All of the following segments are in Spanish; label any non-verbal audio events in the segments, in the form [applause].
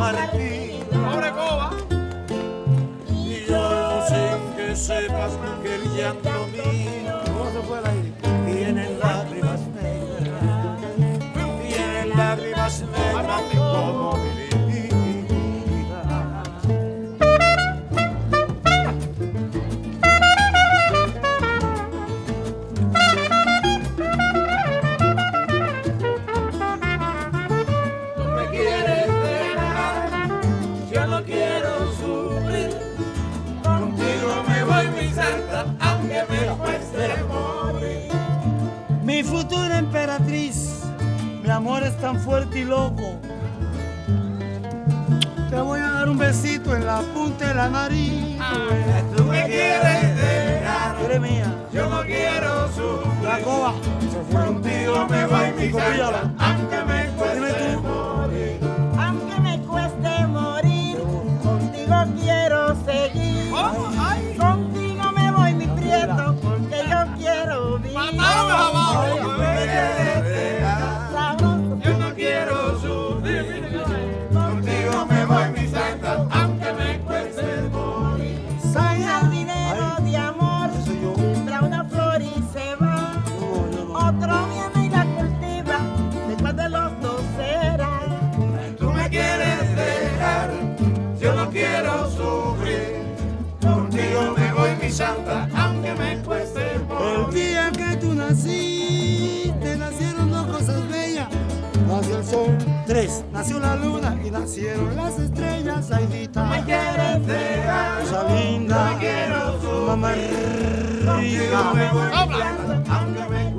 partir. amor es tan fuerte y loco. Te voy a dar un besito en la punta de la nariz. Ah, tú me quieres dejar. Mía. Yo no quiero su. La coba. Contigo me voy mi copilla. nació el sol. Tres, nació la luna y nacieron las estrellas. Ay, Dita, me quieres dejar, cosa linda, quiero mamá rica. Aunque me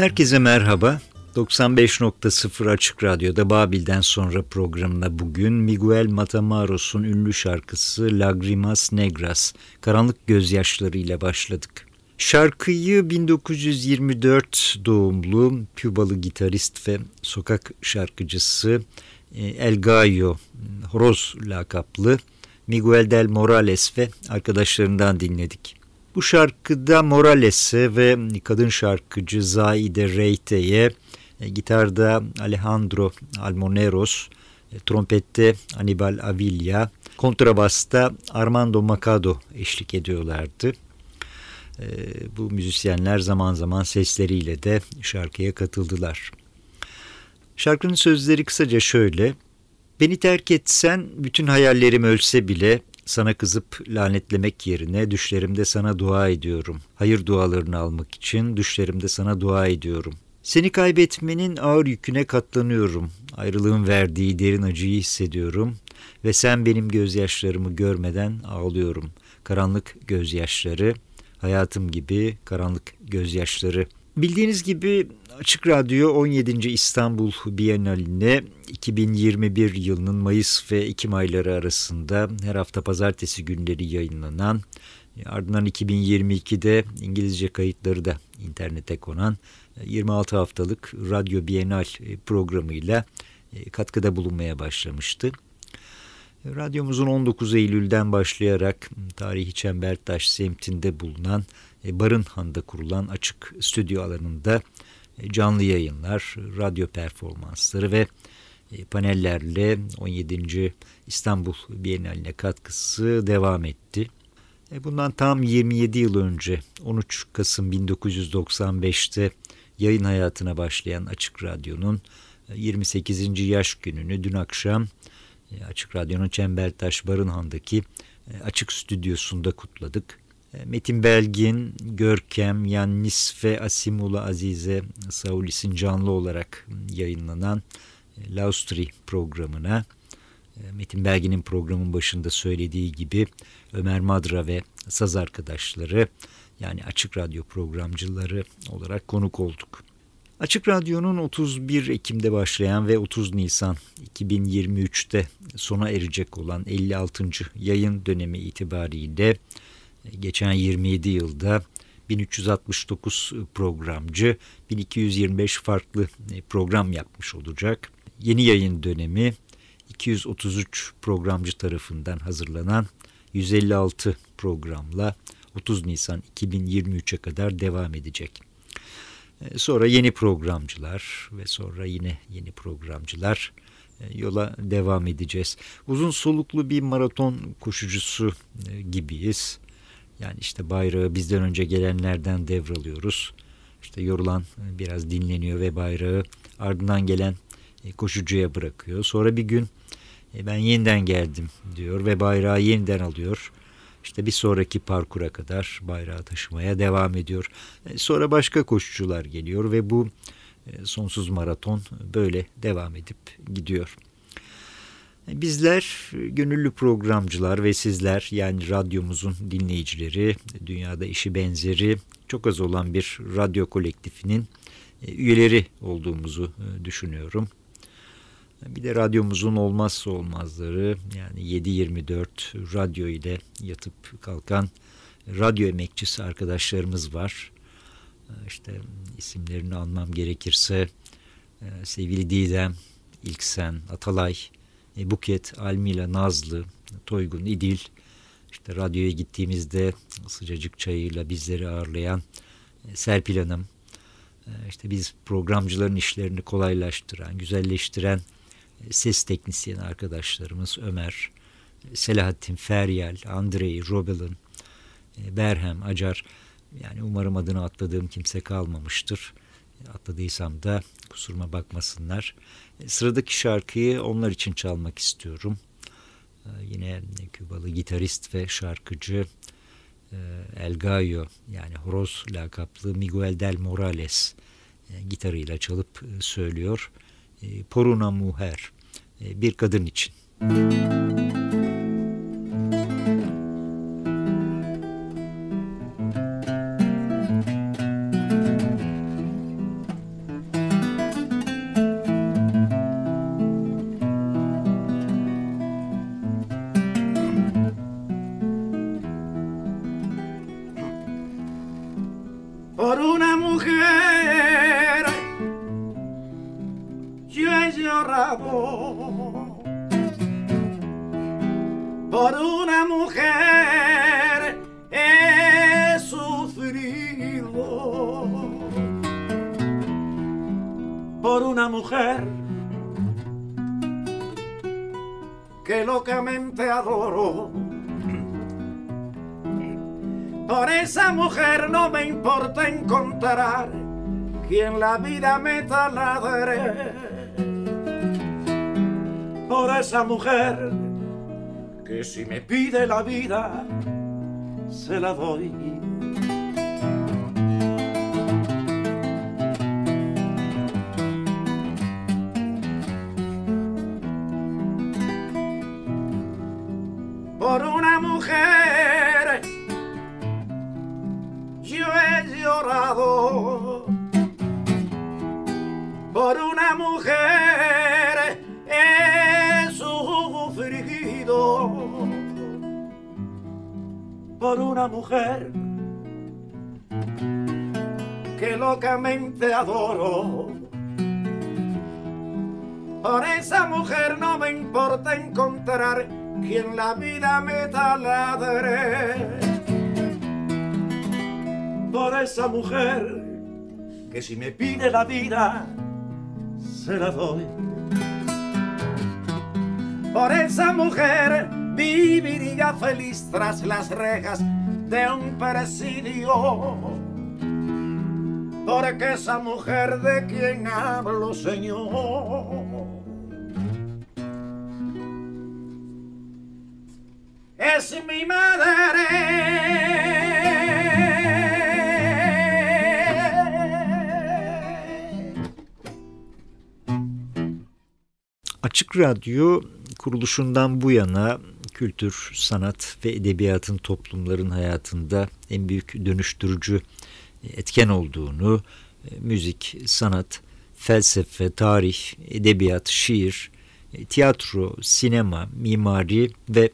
Herkese merhaba. 95.0 Açık Radyo'da Babil'den sonra programına bugün Miguel Matamaros'un ünlü şarkısı Lagrimas Negras, Karanlık Gözyaşları ile başladık. Şarkıyı 1924 doğumlu Kübalı gitarist ve sokak şarkıcısı e, El Gallo, Horoz lakaplı Miguel del Morales ve arkadaşlarından dinledik. Bu şarkıda Morales'e ve kadın şarkıcı Zaide Reite'ye, e, gitarda Alejandro Almoneros, e, trompette Anibal Avilla, kontrabasta Armando Macado eşlik ediyorlardı. E, bu müzisyenler zaman zaman sesleriyle de şarkıya katıldılar. Şarkının sözleri kısaca şöyle. Beni terk etsen bütün hayallerim ölse bile sana kızıp lanetlemek yerine düşlerimde sana dua ediyorum. Hayır dualarını almak için düşlerimde sana dua ediyorum. Seni kaybetmenin ağır yüküne katlanıyorum. Ayrılığın verdiği derin acıyı hissediyorum ve sen benim gözyaşlarımı görmeden ağlıyorum. Karanlık gözyaşları, hayatım gibi karanlık gözyaşları. Bildiğiniz gibi Açık Radyo 17. İstanbul Bienalinde 2021 yılının Mayıs ve Ekim ayları arasında her hafta pazartesi günleri yayınlanan ardından 2022'de İngilizce kayıtları da internete konan 26 haftalık Radyo Bienal programıyla katkıda bulunmaya başlamıştı. Radyomuzun 19 Eylül'den başlayarak tarihi Çembertaş semtinde bulunan Barınhan'da kurulan açık stüdyo alanında canlı yayınlar, radyo performansları ve panellerle 17. İstanbul Biennaline katkısı devam etti. Bundan tam 27 yıl önce 13 Kasım 1995'te yayın hayatına başlayan Açık Radyo'nun 28. yaş gününü dün akşam Açık Radyo'nun Çembertaş Barınhan'daki açık stüdyosunda kutladık. Metin Belgin, Görkem, Yannis ve Asimula Azize Saulis'in canlı olarak yayınlanan Laustri programına Metin Belgin'in programın başında söylediği gibi Ömer Madra ve saz arkadaşları yani Açık Radyo programcıları olarak konuk olduk. Açık Radyo'nun 31 Ekim'de başlayan ve 30 Nisan 2023'te sona erecek olan 56. yayın dönemi itibariyle geçen 27 yılda 1369 programcı 1225 farklı program yapmış olacak. Yeni yayın dönemi 233 programcı tarafından hazırlanan 156 programla 30 Nisan 2023'e kadar devam edecek. Sonra yeni programcılar ve sonra yine yeni programcılar yola devam edeceğiz. Uzun soluklu bir maraton koşucusu gibiyiz. Yani işte bayrağı bizden önce gelenlerden devralıyoruz. İşte yorulan biraz dinleniyor ve bayrağı ardından gelen koşucuya bırakıyor. Sonra bir gün ben yeniden geldim diyor ve bayrağı yeniden alıyor. İşte bir sonraki parkura kadar bayrağı taşımaya devam ediyor. Sonra başka koşucular geliyor ve bu sonsuz maraton böyle devam edip gidiyor. Bizler gönüllü programcılar ve sizler yani radyomuzun dinleyicileri, dünyada işi benzeri çok az olan bir radyo kolektifinin üyeleri olduğumuzu düşünüyorum. Bir de radyomuzun olmazsa olmazları yani 7-24 radyo ile yatıp kalkan radyo emekçisi arkadaşlarımız var. İşte isimlerini almam gerekirse sevgili Didem, İlksen, Atalay, Buket, Almila, Nazlı, Toygun, İdil, işte radyoya gittiğimizde sıcacık çayıyla bizleri ağırlayan Serpil Hanım, işte biz programcıların işlerini kolaylaştıran, güzelleştiren ses teknisyen arkadaşlarımız Ömer, Selahattin Feryal, Andrei, Robelin, Berhem, Acar, yani umarım adını atladığım kimse kalmamıştır. Atladıysam da kusuruma bakmasınlar. Sıradaki şarkıyı onlar için çalmak istiyorum. Yine Kübalı gitarist ve şarkıcı El Gallo yani horoz lakaplı Miguel del Morales gitarıyla çalıp söylüyor. Por una mujer bir kadın için. Müzik que si me pide la vida, se la doy. Mujer que locamente adoro. Por esa mujer no me importa encontrar quien la vida me taladre. Por esa mujer que si me pide la vida, se la doy. Por esa mujer viviría feliz tras las rejas de un presidio. Porque esa mujer de quien hablo, Señor, es mi madre. Açık Radyo kuruluşundan bu yana kültür, sanat ve edebiyatın toplumların hayatında en büyük dönüştürücü etken olduğunu, e, müzik, sanat, felsefe, tarih, edebiyat, şiir, e, tiyatro, sinema, mimari ve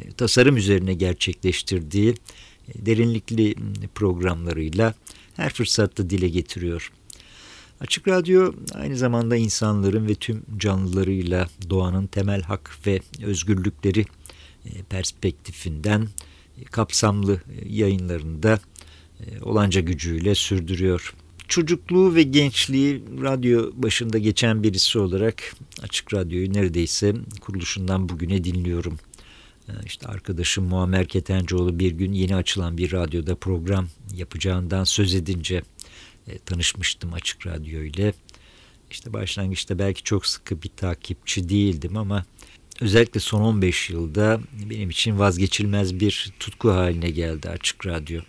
e, tasarım üzerine gerçekleştirdiği derinlikli programlarıyla her fırsatta dile getiriyor. Açık Radyo aynı zamanda insanların ve tüm canlılarıyla doğanın temel hak ve özgürlükleri perspektifinden kapsamlı yayınlarında olanca gücüyle sürdürüyor. Çocukluğu ve gençliği radyo başında geçen birisi olarak Açık Radyo'yu neredeyse kuruluşundan bugüne dinliyorum. İşte arkadaşım Muammer Ketencoğlu bir gün yeni açılan bir radyoda program yapacağından söz edince e, tanışmıştım Açık Radyo ile. İşte başlangıçta belki çok sıkı bir takipçi değildim ama özellikle son 15 yılda benim için vazgeçilmez bir tutku haline geldi Açık Radyo.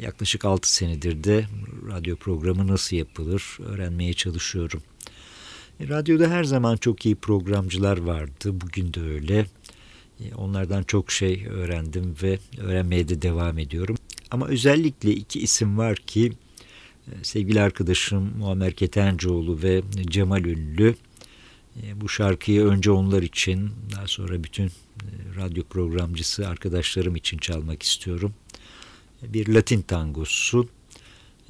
Yaklaşık 6 senedir de radyo programı nasıl yapılır öğrenmeye çalışıyorum. E, radyoda her zaman çok iyi programcılar vardı. Bugün de öyle. E, onlardan çok şey öğrendim ve öğrenmeye de devam ediyorum. Ama özellikle iki isim var ki sevgili arkadaşım Muammer Ketencoğlu ve Cemal Ünlü bu şarkıyı önce onlar için daha sonra bütün radyo programcısı arkadaşlarım için çalmak istiyorum. Bir Latin tangosu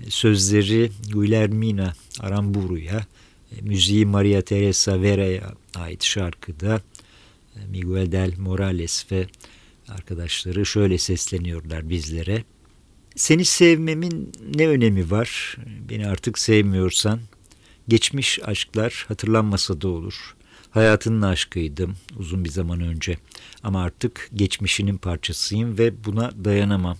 sözleri Guillermina Aramburu'ya müziği Maria Teresa Vera'ya ait şarkıda Miguel del Morales ve arkadaşları şöyle sesleniyorlar bizlere. Seni sevmemin ne önemi var? Beni artık sevmiyorsan. Geçmiş aşklar hatırlanmasa da olur. Hayatının aşkıydım uzun bir zaman önce. Ama artık geçmişinin parçasıyım ve buna dayanamam.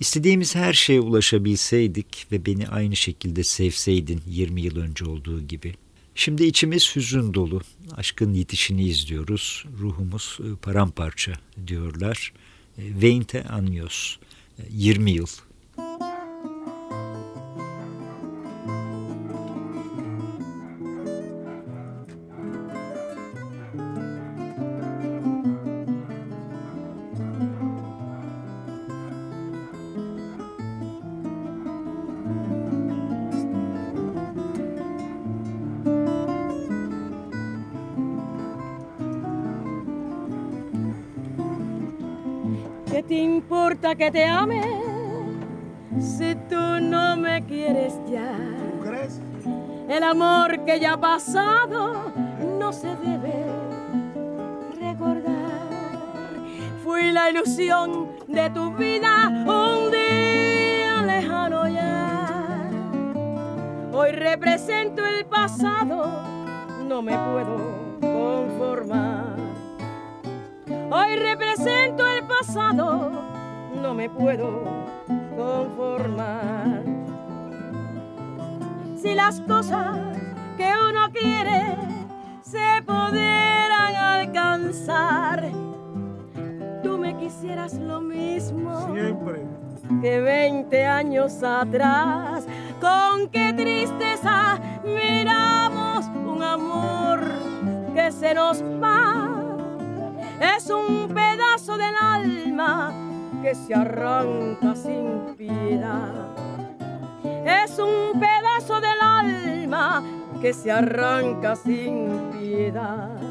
İstediğimiz her şeye ulaşabilseydik ve beni aynı şekilde sevseydin 20 yıl önce olduğu gibi. Şimdi içimiz hüzün dolu. Aşkın yitişini izliyoruz. Ruhumuz paramparça diyorlar. Veinte años. 20 yıl. Que ya pasado no se debe recordar. Fui la ilusión de tu vida un día lejano ya. Hoy represento el pasado, no me puedo conformar. Hoy represento el pasado, no me puedo conformar. Si las cosas quiere se pudieran alcanzar alcanzar. Tú me quisieras lo mismo. Siempre. Que 20 años atrás, con qué tristeza miramos un amor que se nos va. Es un pedazo del alma que se arranca sin piedad. Es un pedazo del alma que se arranca sin piedad.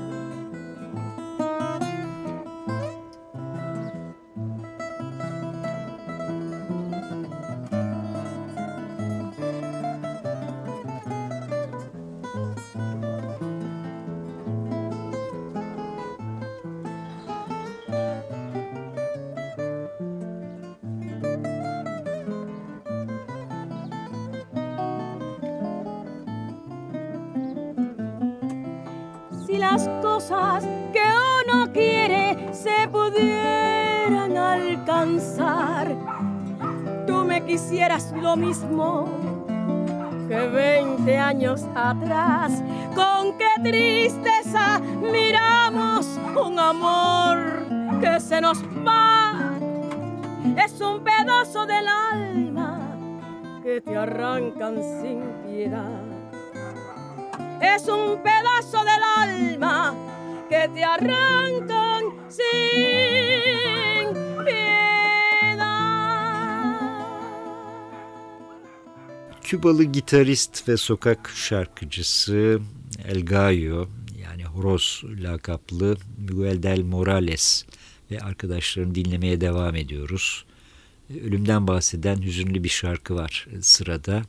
Lo mismo que 20 años atrás. Con qué tristeza miramos un amor que se nos va. Es un pedazo del alma que te arrancan sin piedad es un pedazo del alma que te arrancan sin piedad. Kübalı gitarist ve sokak şarkıcısı El Gallo yani Horoz lakaplı Miguel del Morales ve arkadaşlarını dinlemeye devam ediyoruz. Ölümden bahseden hüzünlü bir şarkı var sırada.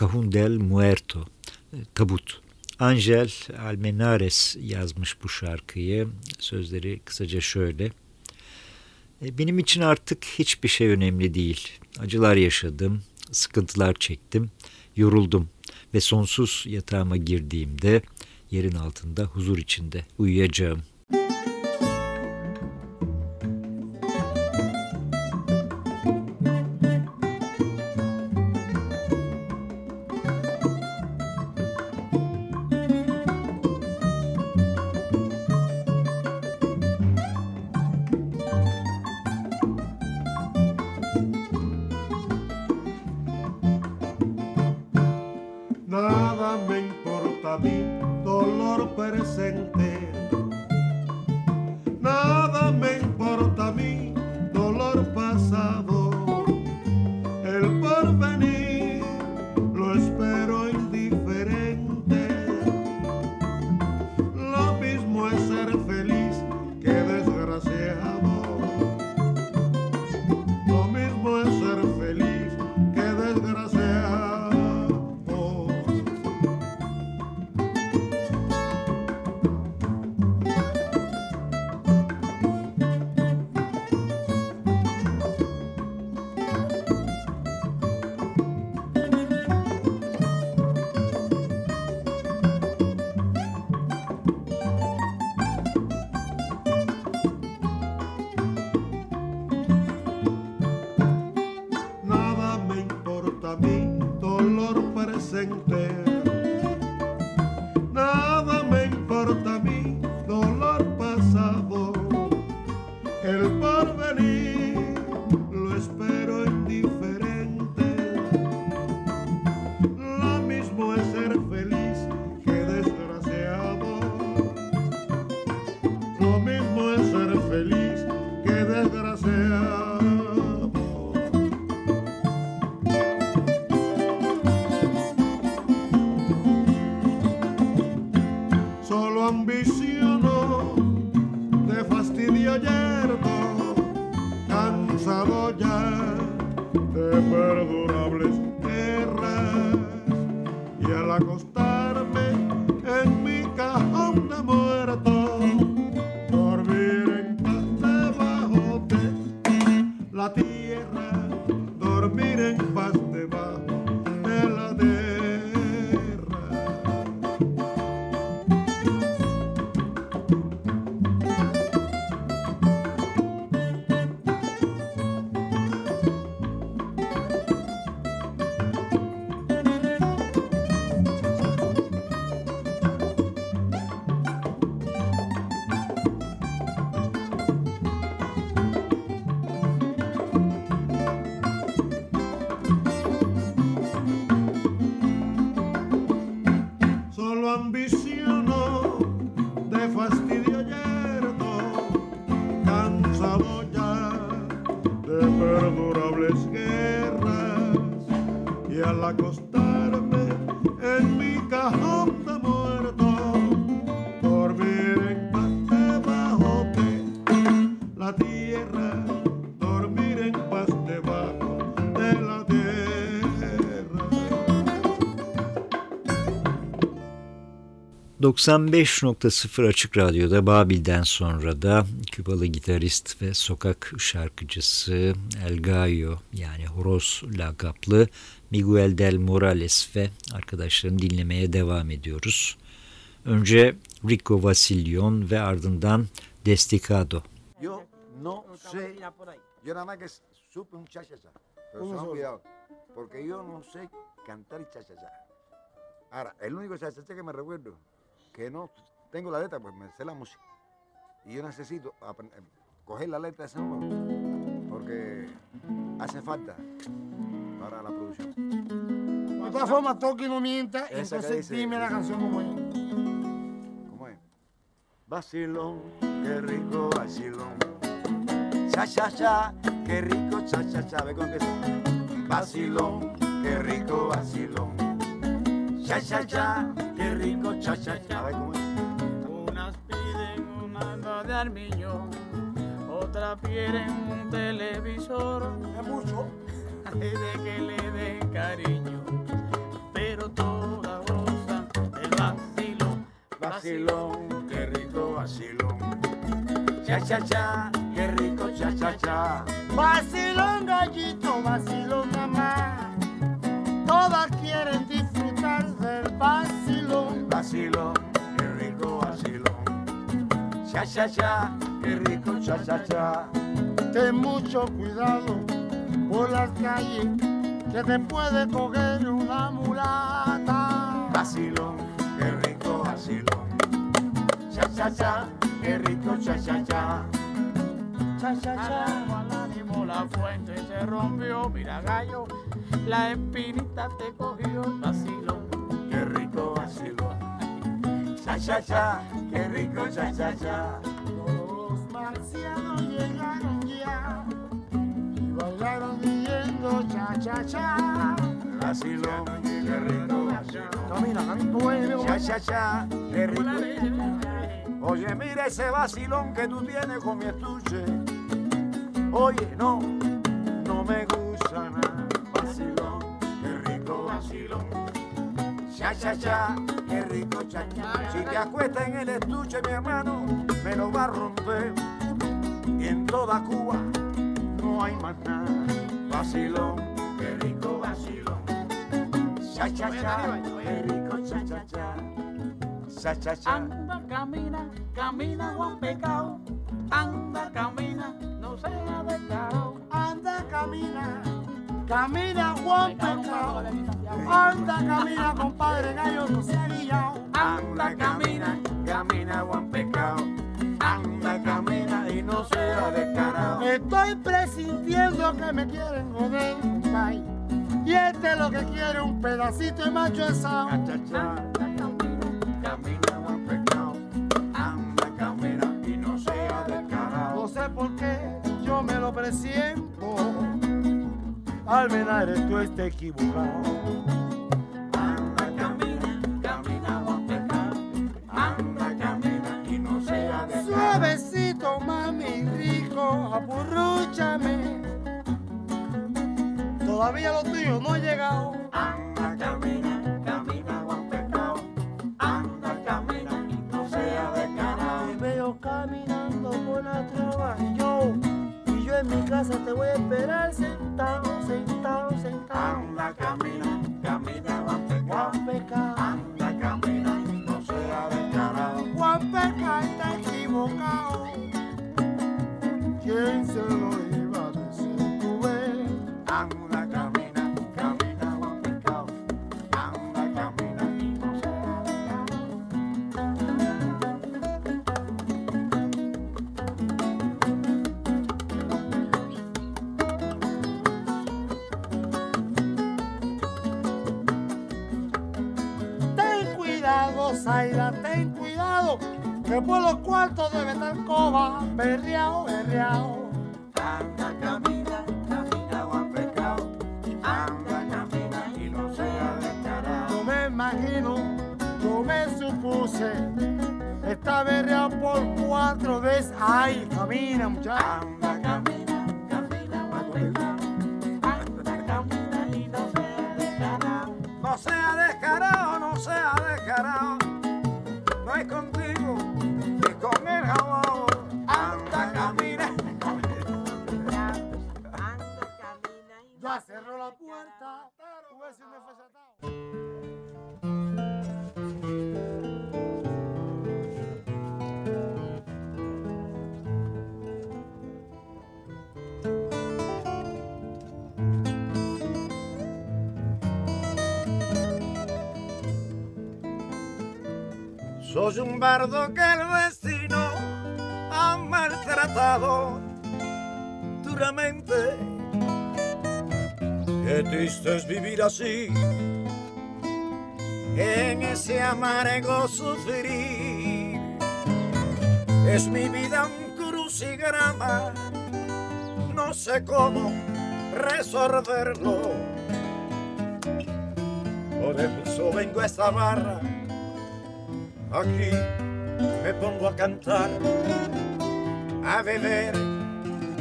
Cajun del Muerto Tabut. Angel Almenares yazmış bu şarkıyı. Sözleri kısaca şöyle. Benim için artık hiçbir şey önemli değil. Acılar yaşadım, sıkıntılar çektim, yoruldum ve sonsuz yatağıma girdiğimde yerin altında huzur içinde uyuyacağım. there. Y al acostarme 95.0 Açık Radyo'da Babil'den sonra da Kübalı gitarist ve sokak şarkıcısı El Gallo yani Horoz lakaplı Miguel del Morales ve arkadaşlarını dinlemeye devam ediyoruz. Önce Rico Vasilion ve ardından Desticado. Yo no sé, yo nada más que supe un cha-cha-cha, pero ha olvidado, porque yo no sé cantar cha-cha-cha. Ahora, el único cha-cha-cha que me recuerdo, que no tengo la letra, pues me sé la música. Y yo necesito eh, coger la letra de ese número, porque hace falta para la producción. De todas formas, toque y no mienta, Esa entonces dice- dime la canción como es. ¿Cómo es? Vacilón, qué rico vacilón. Cha cha cha, qué rico cha cha cha. Ve cómo empieza. Vacilón, qué rico vacilón. Cha cha cha, rico cha cha cha. Unas piden un anda de armiñón, otras quieren un televisor. Es mucho. [laughs] de que le den cariño, pero todas gozan el vacilón. Vacilón, qué rico vacilón. Cha cha cha, qué rico cha cha cha. Vacilón, gallito, vacilón, vacilón. Qué rico vacilón. Cha cha cha, qué rico cha cha cha. Ten mucho cuidado por las calles, que te puede coger una mulata. Vacilón, qué rico vacilón. Cha cha cha, qué rico cha cha cha. Cha, cha, cha. Al ánimo la fuente se rompió, mira gallo, la espinita te cogió, vacilón. Qué rico vacilón. Cha cha cha, qué rico cha cha cha. Los marcianos llegaron ya y bailaron diciendo cha, cha, cha. Vacilón, qué rico vacilón. Camina, camina. Cha cha cha, qué rico. Oye, mira ese vacilón que tú tienes con mi estuche. Oye, no, no me gusta nada. Vacilón, qué rico vacilón. Cha cha cha, qué rico cha cha. Si te acuestas en el estuche, mi hermano, me lo va a romper. Y en toda Cuba no hay más nada. Vacilón, qué rico vacilón. Cha cha cha, qué rico cha cha cha. Cha cha cha. Anda, camina, camina, Juan Pecado. Anda, camina, no sea descarado. Anda, camina, camina, Juan Pecado. Anda, camina, compadre gallo, no se ha. Anda, camina, camina, Juan Pecado. Anda, camina y no sea descarado. Estoy presintiendo que me quieren joder. Y este lo que quiere un pedacito de macho cha cha. Camina, Juan Pecado. Anda, camina y no sea No descarado. sé por qué yo me lo presiento. Al menos eres tú este equivocado. Anda, camina, camina, Juan Pecado. Anda, camina y no sea descarado. Suavecito, mami, rico, apurrúchame. Todavía lo tuyo no ha llegado. Anda, camina, camina, Juan Pecado. Anda, camina y no sea descarado. Te veo caminando por la trova yo. Y yo en mi casa te voy a esperar cuartos de Betancoba, berriao, berriao. Anda, camina, camina, Juan Pescado. Anda, camina y no sea descarado. No me imagino, no me supuse, está berreado por cuatro veces. Ay, camina, muchacho. Tú. Soy un bardo que el destino ha maltratado duramente. Qué triste es vivir así, en ese amargo sufrir. Es mi vida un crucigrama, no sé cómo resolverlo. Por eso vengo a esta barra Aquí me pongo a cantar, a beber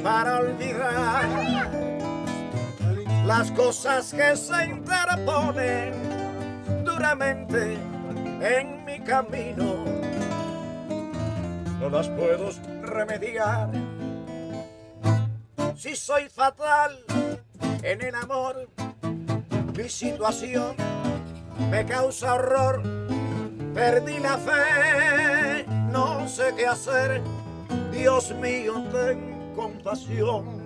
para olvidar las cosas que se interponen duramente en mi camino. No las puedo remediar. Si soy fatal en el amor, mi situación me causa horror perdí la fe, no sé qué hacer. Dios mío, ten compasión.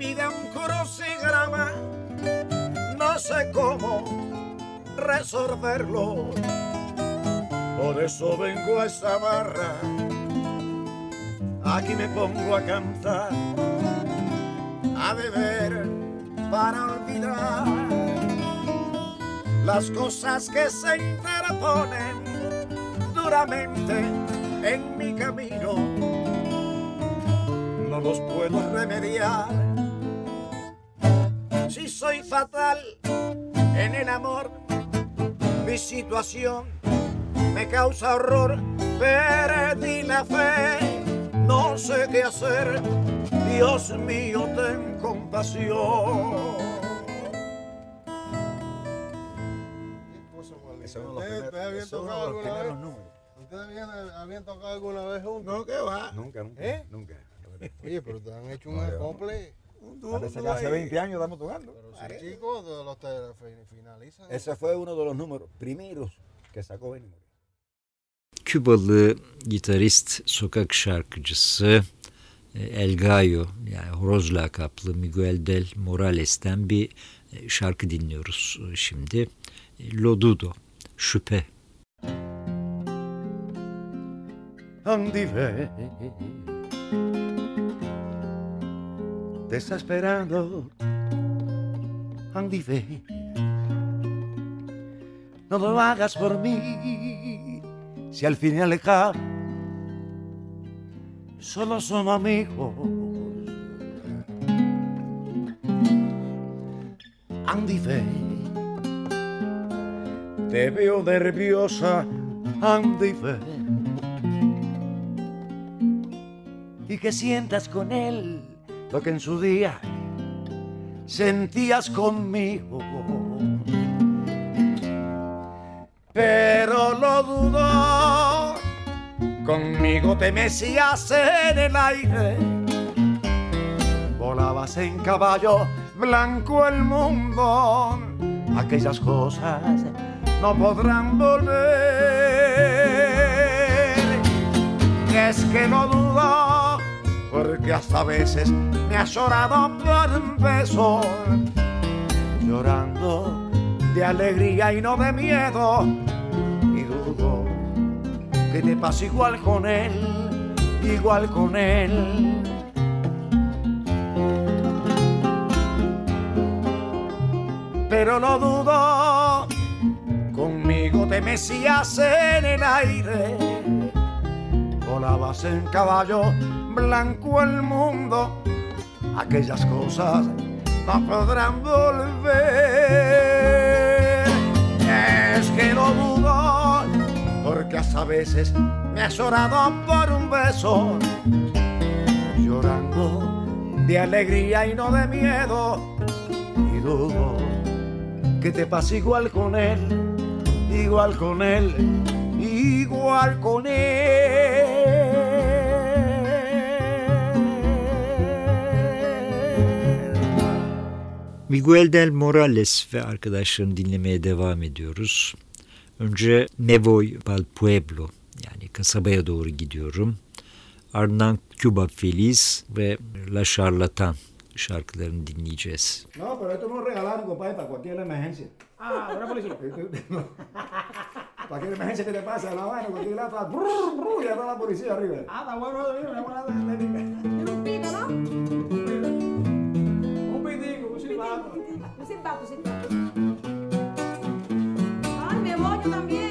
Vida un crucigrama no sé cómo resolverlo. Por eso vengo a esa barra, aquí me pongo a cantar, a beber para olvidar las cosas que se interponen duramente en mi camino. No los puedo remediar soy fatal en el amor, mi situación me causa horror, perdí la fe, no sé qué hacer, Dios mío, ten compasión. Habían tocado alguna vez. ¿Ustedes habían, habían tocado alguna vez juntos? No, que va. Nunca, nunca. ¿Eh? Nunca. Oye, pero te han hecho un No, acople. Parece que hace 20 años estamos tocando. Pero sí, chicos, de los finalizan. Ese fue uno de los números primeros que sacó Benny Moreno. Kübalı gitarist, sokak şarkıcısı e, El Gallo yani horoz lakaplı Miguel del Morales'ten bir e, şarkı dinliyoruz e, şimdi. Lodudo, Şüphe. Andy ve, te está esperando. Andy ve, no lo hagas por mí, si al fin y al cabo solo somos amigos. Andy ve, te veo nerviosa, Andy ve. y que sientas con él lo que en su día sentías conmigo. Pero lo dudo, conmigo te mecías en el aire, volabas en caballo blanco el mundo, aquellas cosas no podrán volver. Es que lo dudo, porque hasta a veces me has llorado por un beso, llorando de alegría y no de miedo, que te pasa igual con él, igual con él. Pero no dudo, conmigo te mecías en el aire, volabas en caballo blanco el mundo, aquellas cosas no podrán volver. Es que no dudo, porque hasta veces me has llorado por un beso, llorando de alegría y no de miedo. Y dudo que te pasa igual con él, igual con él, igual con él. Miguel Del Morales ve arkadaşlarını dinlemeye devam ediyoruz. Önce Me Voy Pal Pueblo yani kasabaya doğru gidiyorum. Ardından Cuba Feliz ve La Charlatan şarkılarını dinleyeceğiz. No, pero esto me lo regalaron, compadre, para cualquier emergencia. Ah, ¿una policía? [laughs] Cualquier emergencia que te pase a la vaina, cualquier lado, está brrr, brrr, ya está la policía arriba. Ah, está bueno, una buena técnica. Tiene un pito, ¿no? Você tá, Sin papo, tá. Ai, meu Ah, também.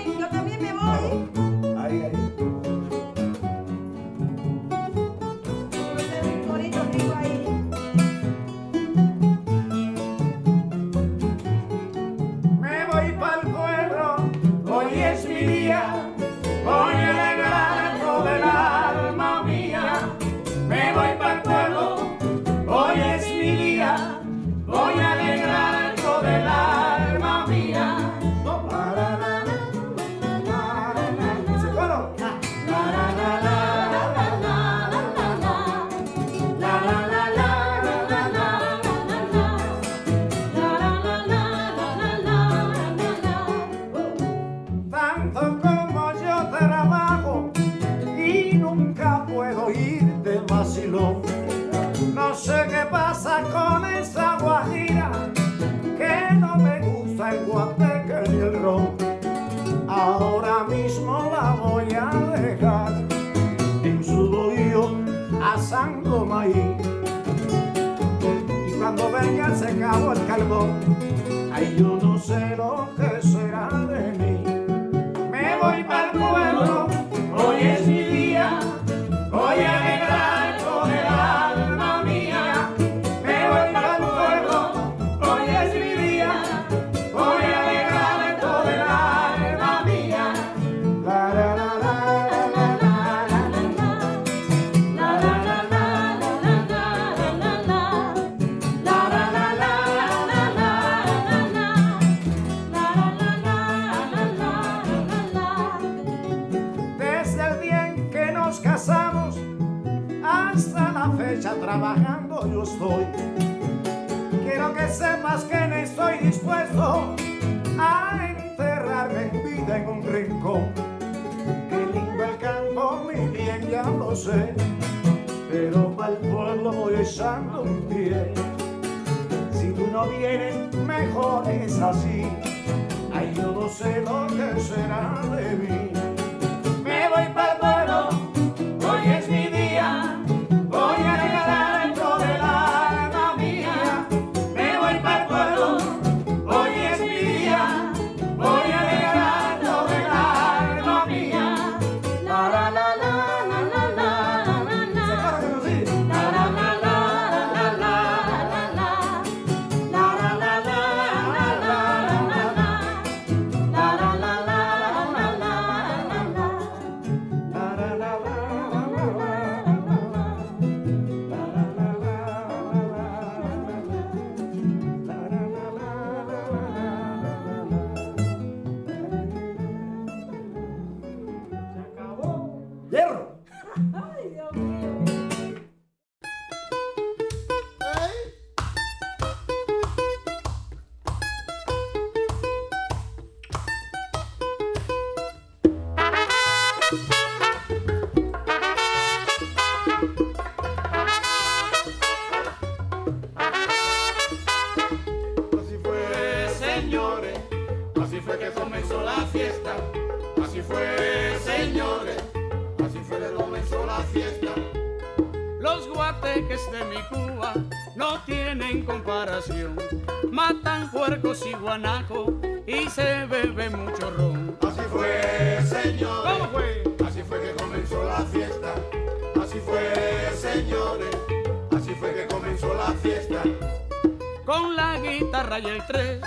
La guitarra y el tres,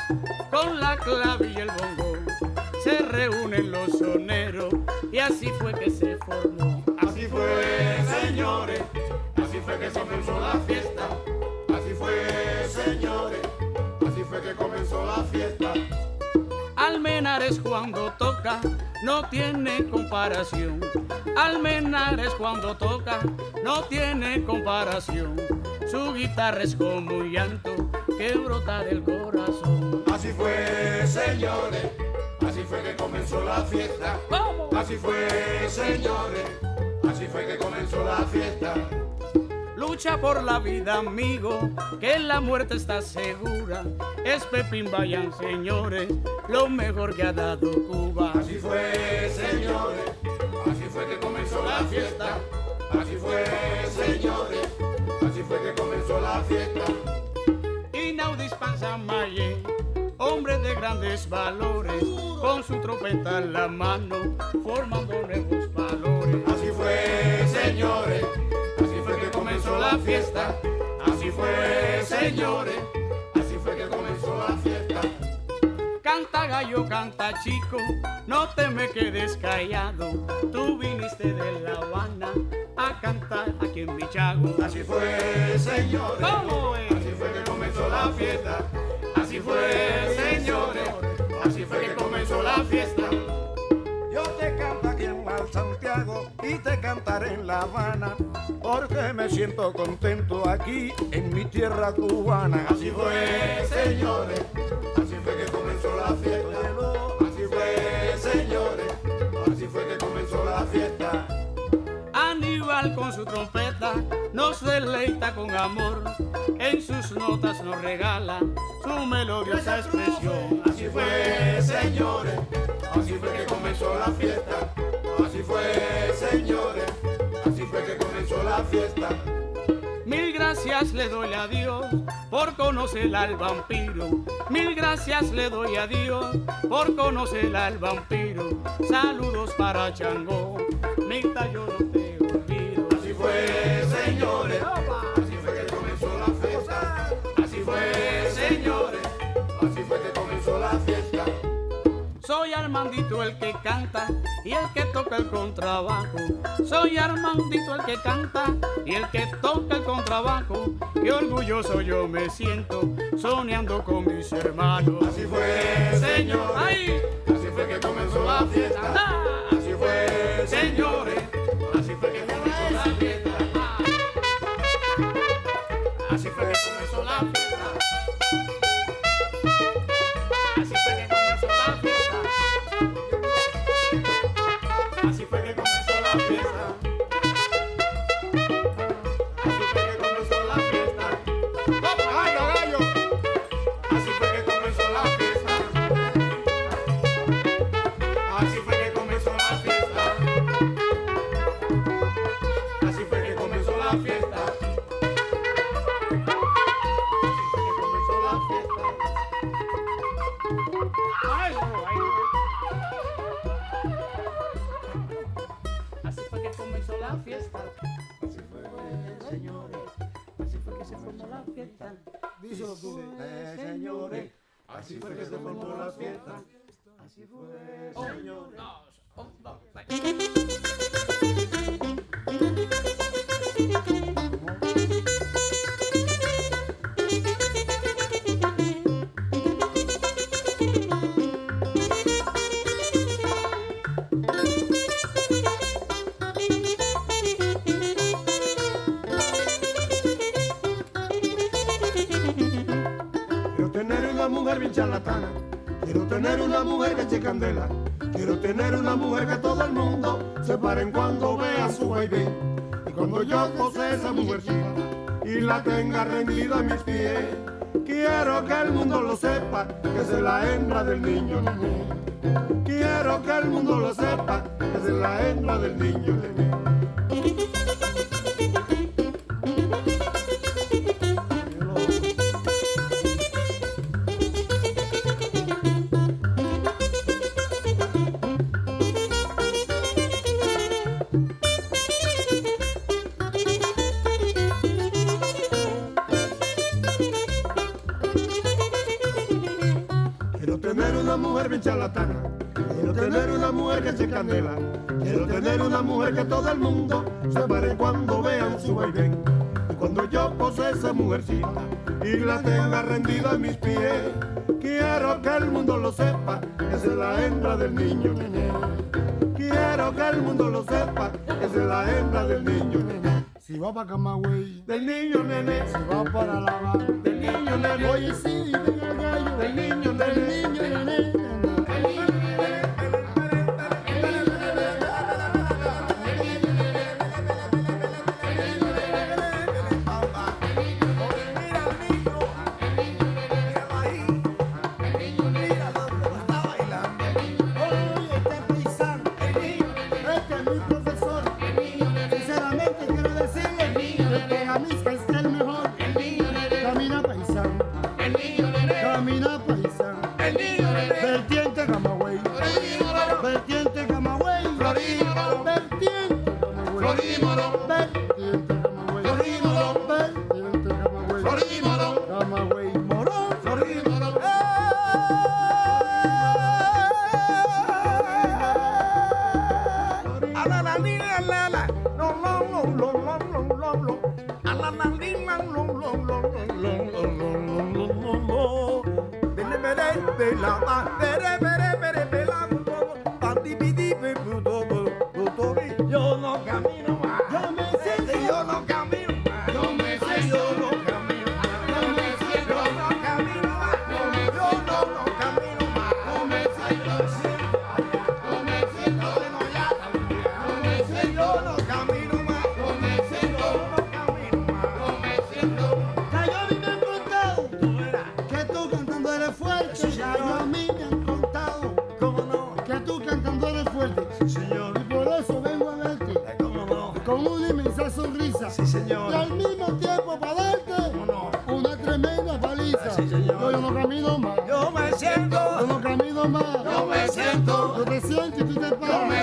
con la clave y el bongo, se reúnen los soneros y así fue que se formó. Así fue, señores. Así fue que comenzó la fiesta. Así fue, señores. Así fue que comenzó la fiesta. Almenares cuando toca no tiene comparación. Almenares cuando toca no tiene comparación. Su guitarra es como un llanto que brota del corazón. Así fue, señores. Así fue que comenzó la fiesta. ¿Cómo? Así fue, señores. Así fue que comenzó la fiesta. Lucha por la vida, amigo, que la muerte está segura. Es Pepín Vayan, señores, lo mejor que ha dado Cuba. Así fue, señores. Así fue que comenzó la fiesta. Así fue, señores. Así fue que comenzó la fiesta. Panzamaye, hombre de grandes valores, con su trompeta en la mano, formando nuevos valores. Así fue, señores. Así fue que comenzó la fiesta. Así fue, señores. Así fue que comenzó la fiesta. Canta gallo, canta chico, no te me quedes callado. Tú viniste de La Habana a cantar aquí en Michago. Así fue, señores. ¿Cómo es? La fiesta. Así fue, señores. Así fue que comenzó la fiesta. Yo te canto aquí en la Santiago y te cantaré en La Habana. Porque me siento contento aquí en mi tierra cubana. Así fue, señores. Así fue que comenzó la fiesta. Así fue, señores. Así fue que comenzó la fiesta. Con su trompeta nos deleita con amor. En sus notas nos regala su melodiosa expresión. Así fue, señores. Así fue que comenzó la fiesta. Así fue, señores. Así fue que comenzó la fiesta. Mil gracias le doy a Dios por conocer al vampiro. Mil gracias le doy a Dios por conocer al vampiro. Saludos para Chango. Mita, yo no te señores. Así fue que comenzó la fiesta. Así fue, señores. Así fue que comenzó la fiesta. Soy Armandito el que canta y el que toca el contrabajo. Soy Armandito el que canta y el que toca el contrabajo. Qué orgulloso yo me siento soñando con mis hermanos. Así fue, señores. ¡Ay! Así fue que comenzó la fiesta. Así fue, señores. Así fue que comenzó la fiesta. Así fue que comenzó la fiesta. Así fue que comenzó la fiesta. Así fue que comenzó la fiesta. ¡Gallo, gallo! Así fue que comenzó la fiesta. Así fue que comenzó la fiesta. Así fue que comenzó la fiesta. Oh no! Uno, dos, un, dos, tres. La tenga rendida a mis pies. Quiero que el mundo lo sepa, que es la hembra del niño. Quiero que el mundo lo sepa, que es la hembra del niño candela. Quiero tener una mujer que todo el mundo se pare cuando vean su vaivén. Y cuando yo pose esa mujercita y la tenga rendida en mis pies, quiero que el mundo lo sepa, esa es la hembra del niño. Quiero que el mundo lo sepa, esa es la hembra del niño. Si va para Camagüey, Del niño nené, si va para La del niño nené, oye sí, dime el gallo, del niño del niño nené, lo dimoro. Y al mismo tiempo para darte una tremenda paliza. Sí, señor. Yo, yo no camino más. Yo me Yo siento. no camino más. Yo me siento. Yo te siento y tú te paras.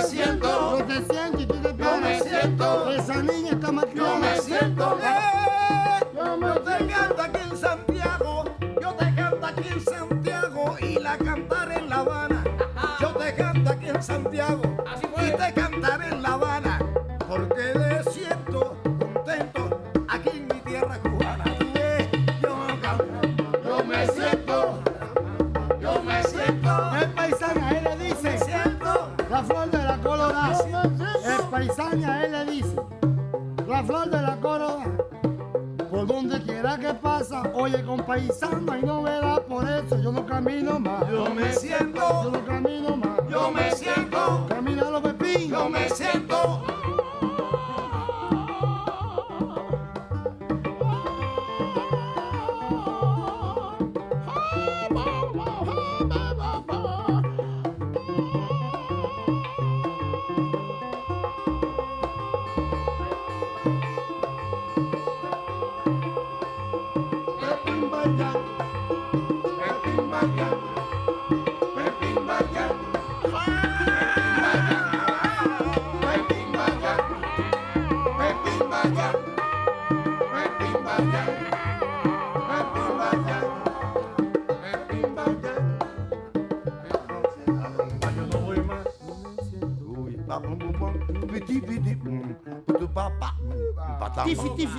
Tifi tifi. bandoley.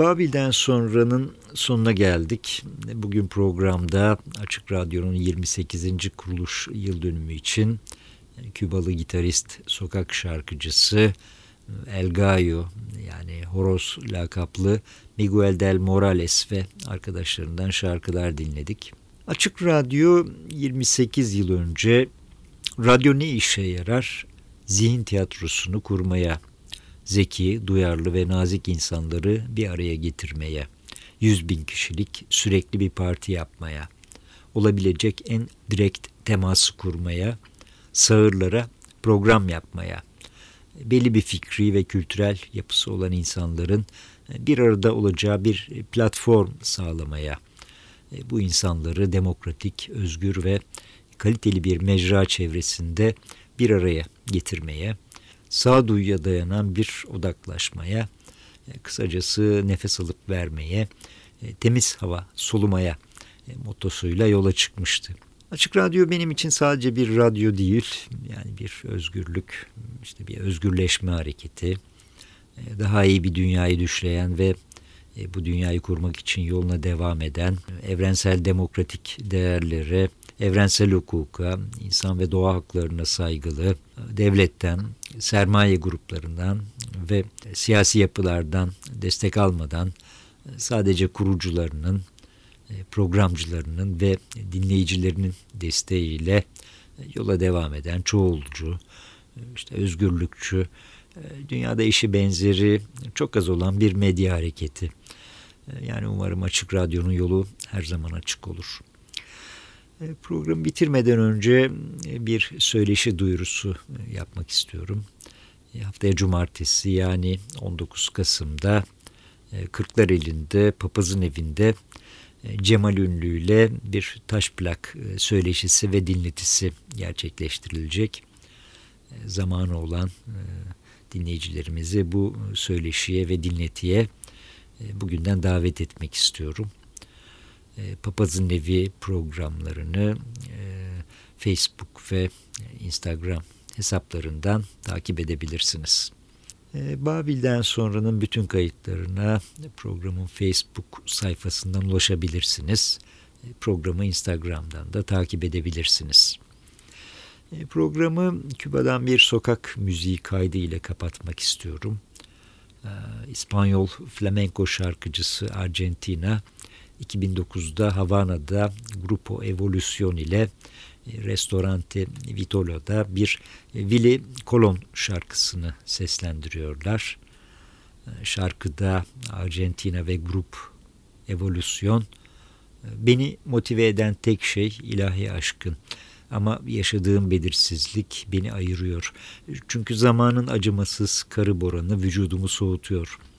Babil'den sonranın sonuna geldik. Bugün programda Açık Radyo'nun 28. kuruluş yıl dönümü için Kübalı gitarist, sokak şarkıcısı El Gallo yani Horoz lakaplı Miguel del Morales ve arkadaşlarından şarkılar dinledik. Açık Radyo 28 yıl önce radyo ne işe yarar? Zihin tiyatrosunu kurmaya zeki, duyarlı ve nazik insanları bir araya getirmeye, 100 bin kişilik sürekli bir parti yapmaya, olabilecek en direkt teması kurmaya, sağırlara program yapmaya, belli bir fikri ve kültürel yapısı olan insanların bir arada olacağı bir platform sağlamaya, bu insanları demokratik, özgür ve kaliteli bir mecra çevresinde bir araya getirmeye, sağduyuya dayanan bir odaklaşmaya, e, kısacası nefes alıp vermeye, e, temiz hava solumaya e, motosuyla yola çıkmıştı. Açık Radyo benim için sadece bir radyo değil, yani bir özgürlük, işte bir özgürleşme hareketi, daha iyi bir dünyayı düşleyen ve bu dünyayı kurmak için yoluna devam eden, evrensel demokratik değerlere, evrensel hukuka, insan ve doğa haklarına saygılı, devletten, sermaye gruplarından ve siyasi yapılardan destek almadan sadece kurucularının, programcılarının ve dinleyicilerinin desteğiyle yola devam eden çoğulcu, işte özgürlükçü, dünyada işi benzeri çok az olan bir medya hareketi. Yani umarım Açık Radyo'nun yolu her zaman açık olur. E, programı bitirmeden önce e, bir söyleşi duyurusu e, yapmak istiyorum. Haftaya cumartesi yani 19 Kasım'da Kırklareli'nde Papaz'ın evinde Cemal Ünlü ile bir taş plak söyleşisi ve dinletisi gerçekleştirilecek. Zamanı olan dinleyicilerimizi bu söyleşiye ve dinletiye bugünden davet etmek istiyorum. E, Papazın Evi programlarını e, Facebook ve Instagram hesaplarından takip edebilirsiniz. E, Babil'den sonranın bütün kayıtlarına programın Facebook sayfasından ulaşabilirsiniz. Programı Instagram'dan da takip edebilirsiniz. Programı Küba'dan bir sokak müziği kaydı ile kapatmak istiyorum. İspanyol flamenco şarkıcısı Argentina 2009'da Havana'da Grupo Evolution ile e, Restorante Vitolo'da bir e, Willy Colon şarkısını seslendiriyorlar. E, şarkıda Argentina ve Grup Evolution beni motive eden tek şey ilahi aşkın. Ama yaşadığım belirsizlik beni ayırıyor. Çünkü zamanın acımasız karı boranı vücudumu soğutuyor.''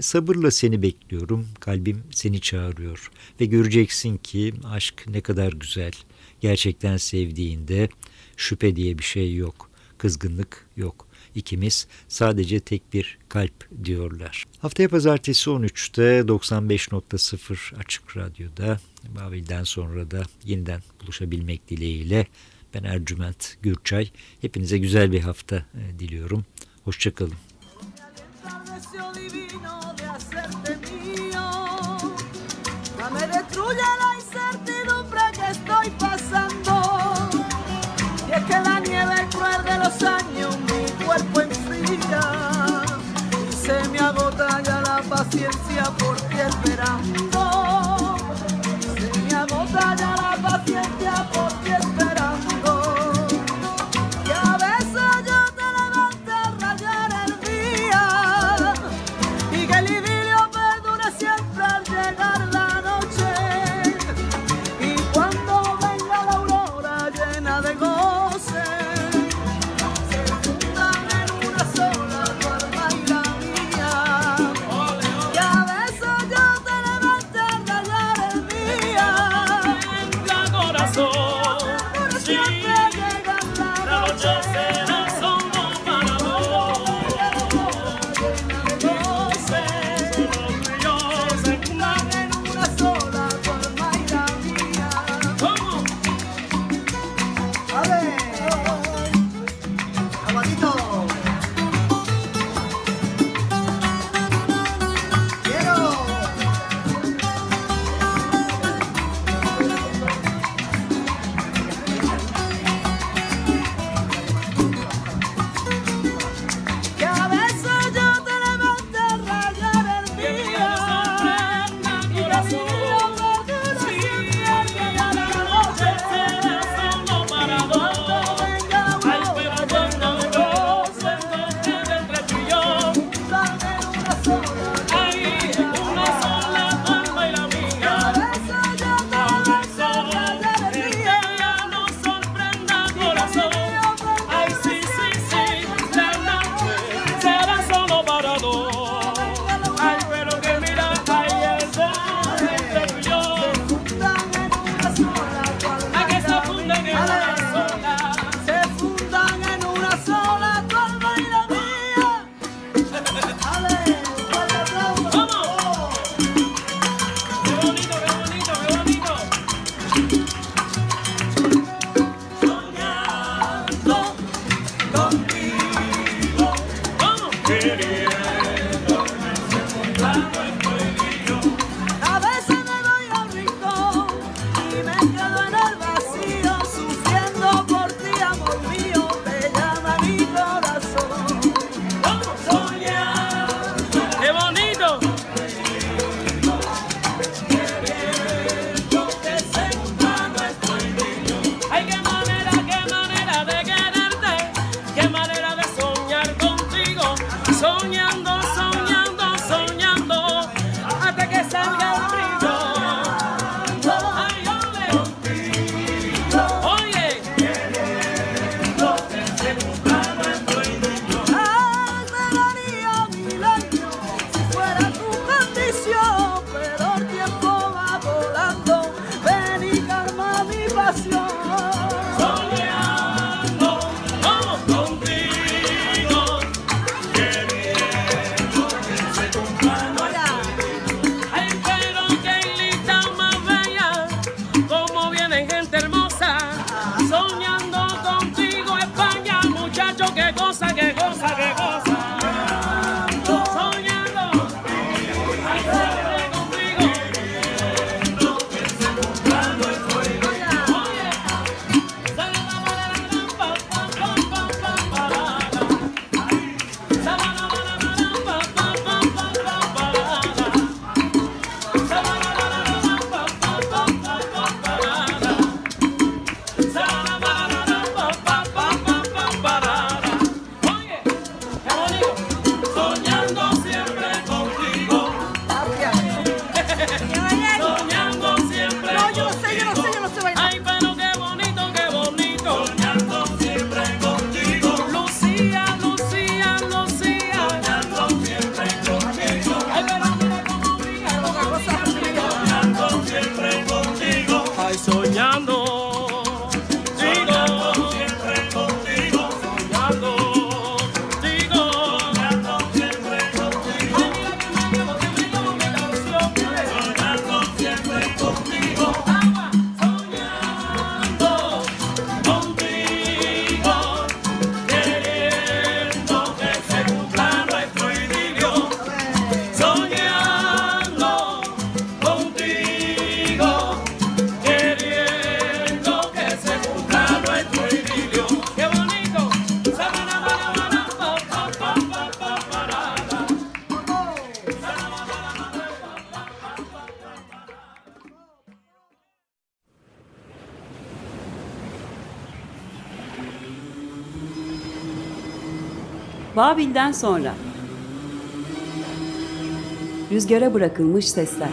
Sabırla seni bekliyorum, kalbim seni çağırıyor ve göreceksin ki aşk ne kadar güzel. Gerçekten sevdiğinde şüphe diye bir şey yok, kızgınlık yok. İkimiz sadece tek bir kalp diyorlar. Haftaya pazartesi 13'te 95.0 Açık Radyo'da Babil'den sonra da yeniden buluşabilmek dileğiyle ben Ercüment Gürçay. Hepinize güzel bir hafta e, diliyorum. Hoşçakalın. Destruye la incertidumbre que estoy pasando. Y es que la nieve cruel de los años mi cuerpo enfría. Y se me agota ya la paciencia Öğleden sonra. Rüzgara bırakılmış sesler.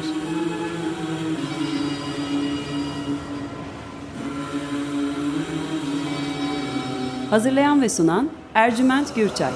Hazırlayan ve sunan Ercüment Gürçay.